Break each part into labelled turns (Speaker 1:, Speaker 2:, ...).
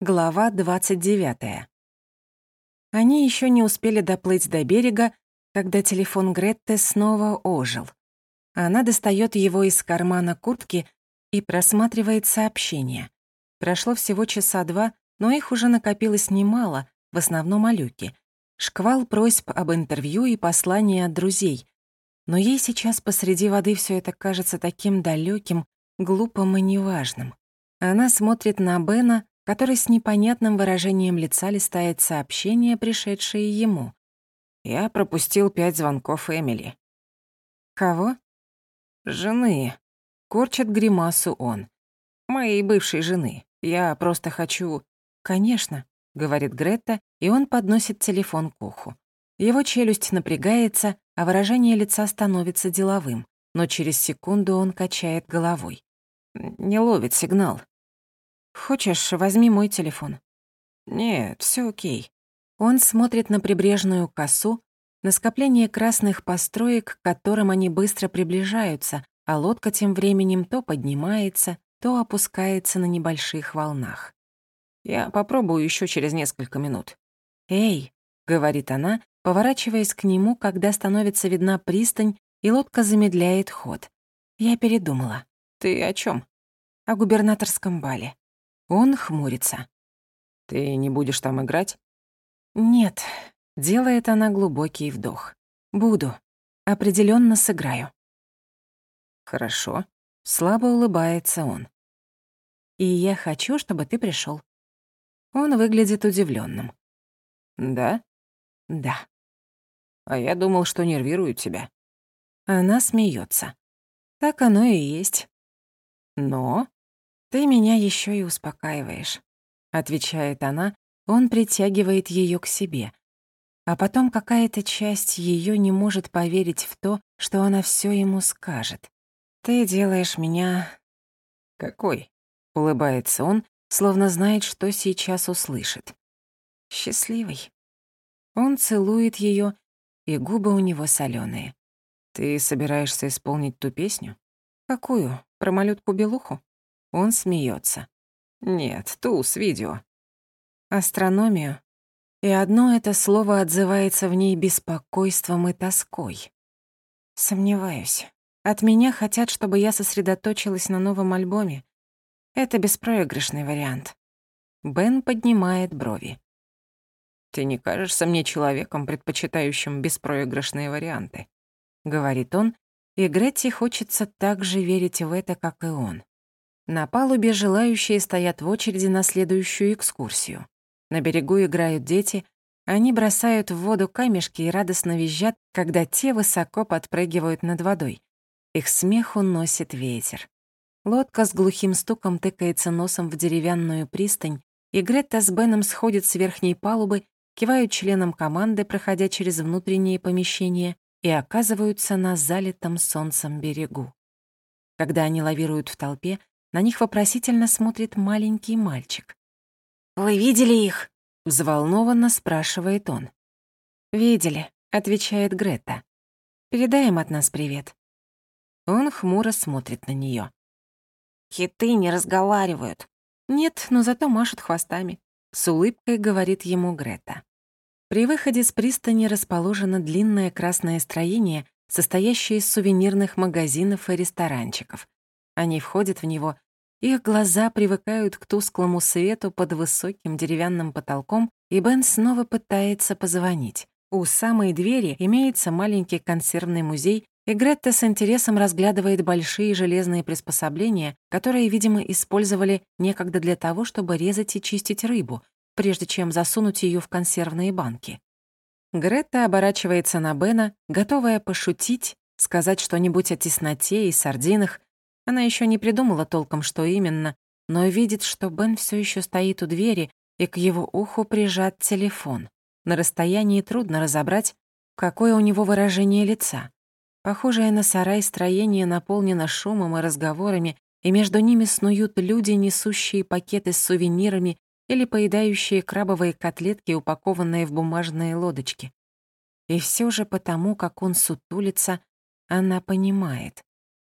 Speaker 1: Глава 29. Они еще не успели доплыть до берега, когда телефон Гретты снова ожил. Она достает его из кармана куртки и просматривает сообщения. Прошло всего часа два, но их уже накопилось немало, в основном о Люке. Шквал просьб об интервью и послания от друзей. Но ей сейчас посреди воды все это кажется таким далеким, глупым и неважным. Она смотрит на Бена, который с непонятным выражением лица листает сообщения, пришедшие ему. Я пропустил пять звонков Эмили. Кого? Жены. Корчит гримасу он. Моей бывшей жены. Я просто хочу... Конечно, говорит Гретта, и он подносит телефон к уху. Его челюсть напрягается, а выражение лица становится деловым, но через секунду он качает головой. Не ловит сигнал. «Хочешь, возьми мой телефон?» «Нет, все окей». Он смотрит на прибрежную косу, на скопление красных построек, к которым они быстро приближаются, а лодка тем временем то поднимается, то опускается на небольших волнах. «Я попробую еще через несколько минут». «Эй», — говорит она, поворачиваясь к нему, когда становится видна пристань, и лодка замедляет ход. «Я передумала». «Ты о чем? «О губернаторском бале». Он хмурится. «Ты не будешь там играть?» «Нет», — делает она глубокий вдох. «Буду. Определенно сыграю». «Хорошо», — слабо улыбается он. «И я хочу, чтобы ты пришел. Он выглядит удивленным. «Да?» «Да». «А я думал, что нервирую тебя». Она смеется. Так оно и есть. Но «Ты меня еще и успокаиваешь», — отвечает она, он притягивает ее к себе. А потом какая-то часть ее не может поверить в то, что она все ему скажет. «Ты делаешь меня...» «Какой?» — улыбается он, словно знает, что сейчас услышит. «Счастливый». Он целует ее, и губы у него соленые. «Ты собираешься исполнить ту песню?» «Какую? Про малютку-белуху?» Он смеется. Нет, ту с видео. Астрономию. И одно это слово отзывается в ней беспокойством и тоской. Сомневаюсь. От меня хотят, чтобы я сосредоточилась на новом альбоме. Это беспроигрышный вариант. Бен поднимает брови. «Ты не кажешься мне человеком, предпочитающим беспроигрышные варианты», — говорит он, и Гретти хочется так же верить в это, как и он. На палубе желающие стоят в очереди на следующую экскурсию. На берегу играют дети, они бросают в воду камешки и радостно визжат, когда те высоко подпрыгивают над водой. Их смех уносит ветер. Лодка с глухим стуком тыкается носом в деревянную пристань, и Гретта с Беном сходят с верхней палубы, кивают членам команды, проходя через внутренние помещения, и оказываются на залитом солнцем берегу. Когда они лавируют в толпе, на них вопросительно смотрит маленький мальчик. «Вы видели их?» — взволнованно спрашивает он. «Видели», — отвечает Грета. «Передай им от нас привет». Он хмуро смотрит на нее. «Киты не разговаривают». «Нет, но зато машут хвостами», — с улыбкой говорит ему Грета. При выходе с пристани расположено длинное красное строение, состоящее из сувенирных магазинов и ресторанчиков. Они входят в него, их глаза привыкают к тусклому свету под высоким деревянным потолком, и Бен снова пытается позвонить. У самой двери имеется маленький консервный музей, и Гретта с интересом разглядывает большие железные приспособления, которые, видимо, использовали некогда для того, чтобы резать и чистить рыбу, прежде чем засунуть ее в консервные банки. Гретта оборачивается на Бена, готовая пошутить, сказать что-нибудь о тесноте и сардинах, она еще не придумала толком, что именно, но видит, что Бен все еще стоит у двери, и к его уху прижат телефон. На расстоянии трудно разобрать, какое у него выражение лица. Похожее на сарай строение наполнено шумом и разговорами, и между ними снуют люди, несущие пакеты с сувенирами или поедающие крабовые котлетки, упакованные в бумажные лодочки. И все же потому, как он сутулится, она понимает.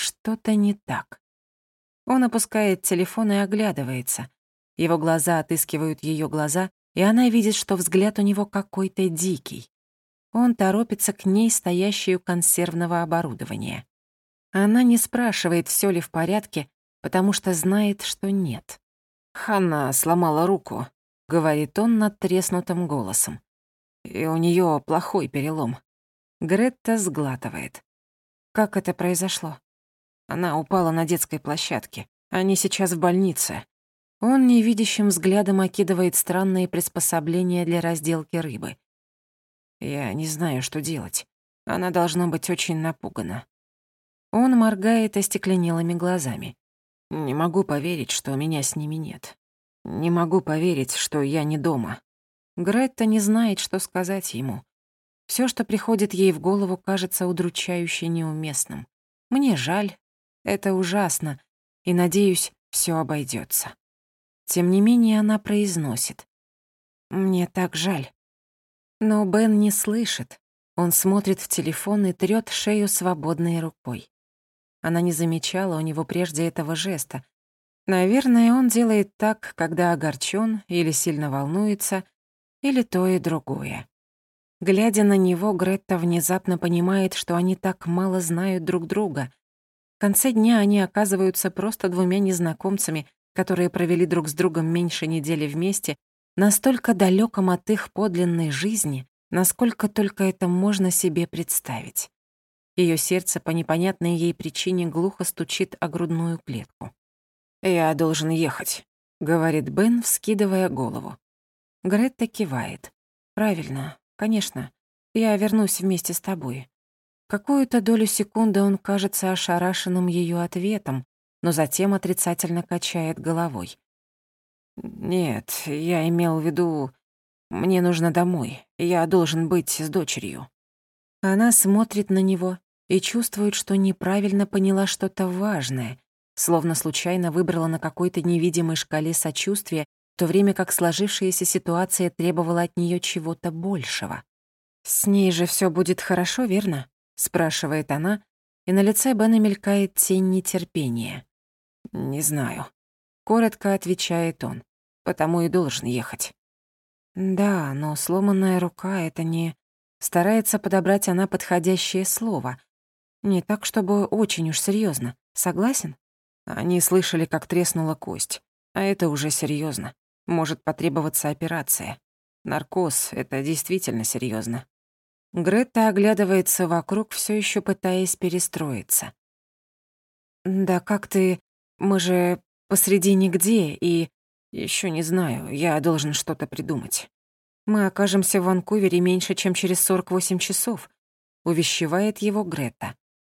Speaker 1: Что-то не так. Он опускает телефон и оглядывается. Его глаза отыскивают ее глаза, и она видит, что взгляд у него какой-то дикий. Он торопится к ней, стоящей у консервного оборудования. Она не спрашивает, все ли в порядке, потому что знает, что нет. «Ханна сломала руку», — говорит он над треснутым голосом. «И у нее плохой перелом». Гретта сглатывает. «Как это произошло?» Она упала на детской площадке. Они сейчас в больнице. Он невидящим взглядом окидывает странные приспособления для разделки рыбы. Я не знаю, что делать. Она должна быть очень напугана. Он моргает остекленелыми глазами. Не могу поверить, что меня с ними нет. Не могу поверить, что я не дома. Гретта не знает, что сказать ему. Все, что приходит ей в голову, кажется удручающе неуместным. Мне жаль, это ужасно, и, надеюсь, все обойдется. Тем не менее, она произносит. «Мне так жаль». Но Бен не слышит. Он смотрит в телефон и трёт шею свободной рукой. Она не замечала у него прежде этого жеста. Наверное, он делает так, когда огорчён или сильно волнуется, или то и другое. Глядя на него, Гретта внезапно понимает, что они так мало знают друг друга. Конце дня они оказываются просто двумя незнакомцами, которые провели друг с другом меньше недели вместе настолько далеком от их подлинной жизни, насколько только это можно себе представить. Ее сердце по непонятной ей причине глухо стучит о грудную клетку. «Я должен ехать», — говорит Бен, вскидывая голову. Гретта кивает. «Правильно, конечно. Я вернусь вместе с тобой». Какую-то долю секунды он кажется ошарашенным ее ответом, но затем отрицательно качает головой. «Нет, я имел в виду... Мне нужно домой. Я должен быть с дочерью». Она смотрит на него и чувствует, что неправильно поняла что-то важное, словно случайно выбрала на какой-то невидимой шкале сочувствия, в то время как сложившаяся ситуация требовала от нее чего-то большего. «С ней же все будет хорошо, верно?» — спрашивает она, и на лице Бена мелькает тень нетерпения. «Не знаю», — коротко отвечает он потому и должен ехать. Да, но сломанная рука — это не... Старается подобрать она подходящее слово. Не так, чтобы очень уж серьезно. Согласен? Они слышали, как треснула кость. А это уже серьезно. Может потребоваться операция. Наркоз — это действительно серьезно. Гретта оглядывается вокруг, все еще пытаясь перестроиться. «Да как ты... Мы же посреди нигде, и Еще не знаю, я должен что-то придумать. Мы окажемся в Ванкувере меньше, чем через 48 часов, увещевает его Грета.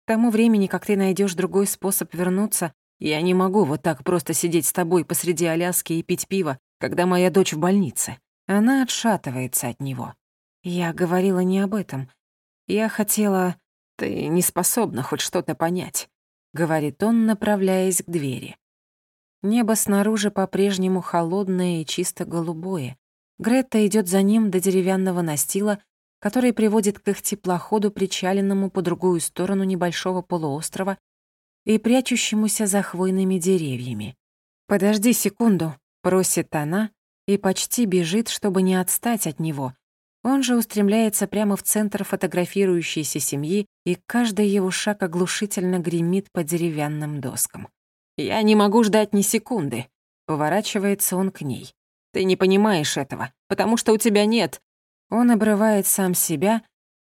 Speaker 1: К тому времени, как ты найдешь другой способ вернуться, я не могу вот так просто сидеть с тобой посреди Аляски и пить пиво, когда моя дочь в больнице. Она отшатывается от него. Я говорила не об этом. Я хотела... Ты не способна хоть что-то понять, говорит он, направляясь к двери. Небо снаружи по-прежнему холодное и чисто голубое. Гретта идет за ним до деревянного настила, который приводит к их теплоходу, причаленному по другую сторону небольшого полуострова и прячущемуся за хвойными деревьями. «Подожди секунду», — просит она и почти бежит, чтобы не отстать от него. Он же устремляется прямо в центр фотографирующейся семьи, и каждый его шаг оглушительно гремит по деревянным доскам. «Я не могу ждать ни секунды», — поворачивается он к ней. «Ты не понимаешь этого, потому что у тебя нет». Он обрывает сам себя,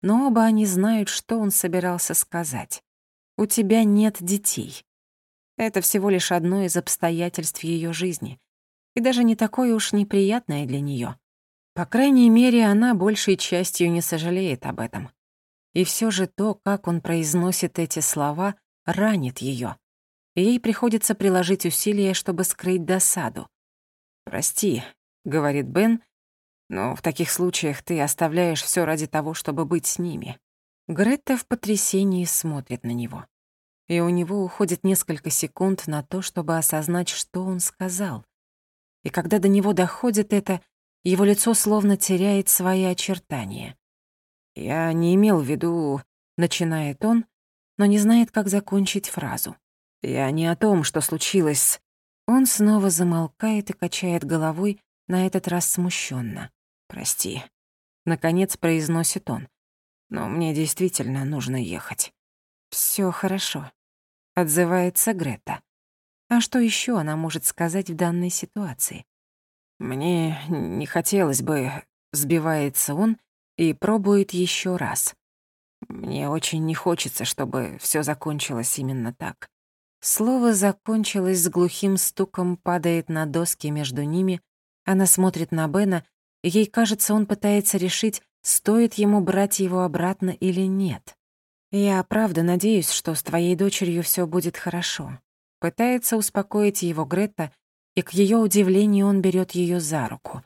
Speaker 1: но оба они знают, что он собирался сказать. «У тебя нет детей». Это всего лишь одно из обстоятельств ее жизни, и даже не такое уж неприятное для нее. По крайней мере, она большей частью не сожалеет об этом. И все же то, как он произносит эти слова, ранит ее ей приходится приложить усилия, чтобы скрыть досаду. «Прости», — говорит Бен, «но в таких случаях ты оставляешь все ради того, чтобы быть с ними». Гретта в потрясении смотрит на него. И у него уходит несколько секунд на то, чтобы осознать, что он сказал. И когда до него доходит это, его лицо словно теряет свои очертания. «Я не имел в виду...» — начинает он, но не знает, как закончить фразу. Я не о том, что случилось Он снова замолкает и качает головой, на этот раз смущенно. «Прости», — наконец произносит он. «Но мне действительно нужно ехать». Все хорошо», — отзывается Грета. А что еще она может сказать в данной ситуации? «Мне не хотелось бы...» — сбивается он и пробует еще раз. «Мне очень не хочется, чтобы все закончилось именно так». Слово «закончилось» с глухим стуком падает на доски между ними. Она смотрит на Бена, ей кажется, он пытается решить, стоит ему брать его обратно или нет. «Я правда надеюсь, что с твоей дочерью все будет хорошо». Пытается успокоить его Гретта, и к ее удивлению он берет ее за руку.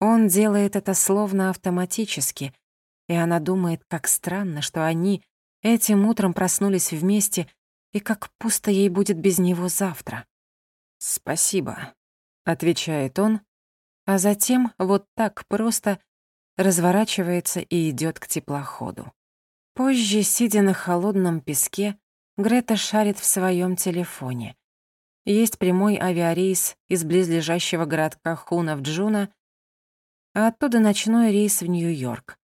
Speaker 1: Он делает это словно автоматически, и она думает, как странно, что они этим утром проснулись вместе, и как пусто ей будет без него завтра. «Спасибо», — отвечает он, а затем вот так просто разворачивается и идет к теплоходу. Позже, сидя на холодном песке, Грета шарит в своем телефоне. Есть прямой авиарейс из близлежащего городка Хуна в Джуно, а оттуда ночной рейс в Нью-Йорк.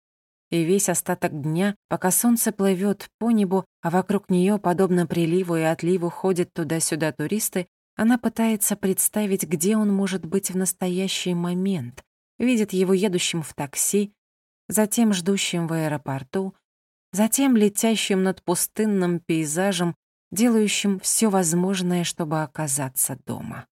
Speaker 1: И весь остаток дня, пока солнце плывет по небу, а вокруг нее, подобно приливу и отливу, ходят туда-сюда туристы, она пытается представить, где он может быть в настоящий момент, видит его едущим в такси, затем ждущим в аэропорту, затем летящим над пустынным пейзажем делающим все возможное, чтобы оказаться дома.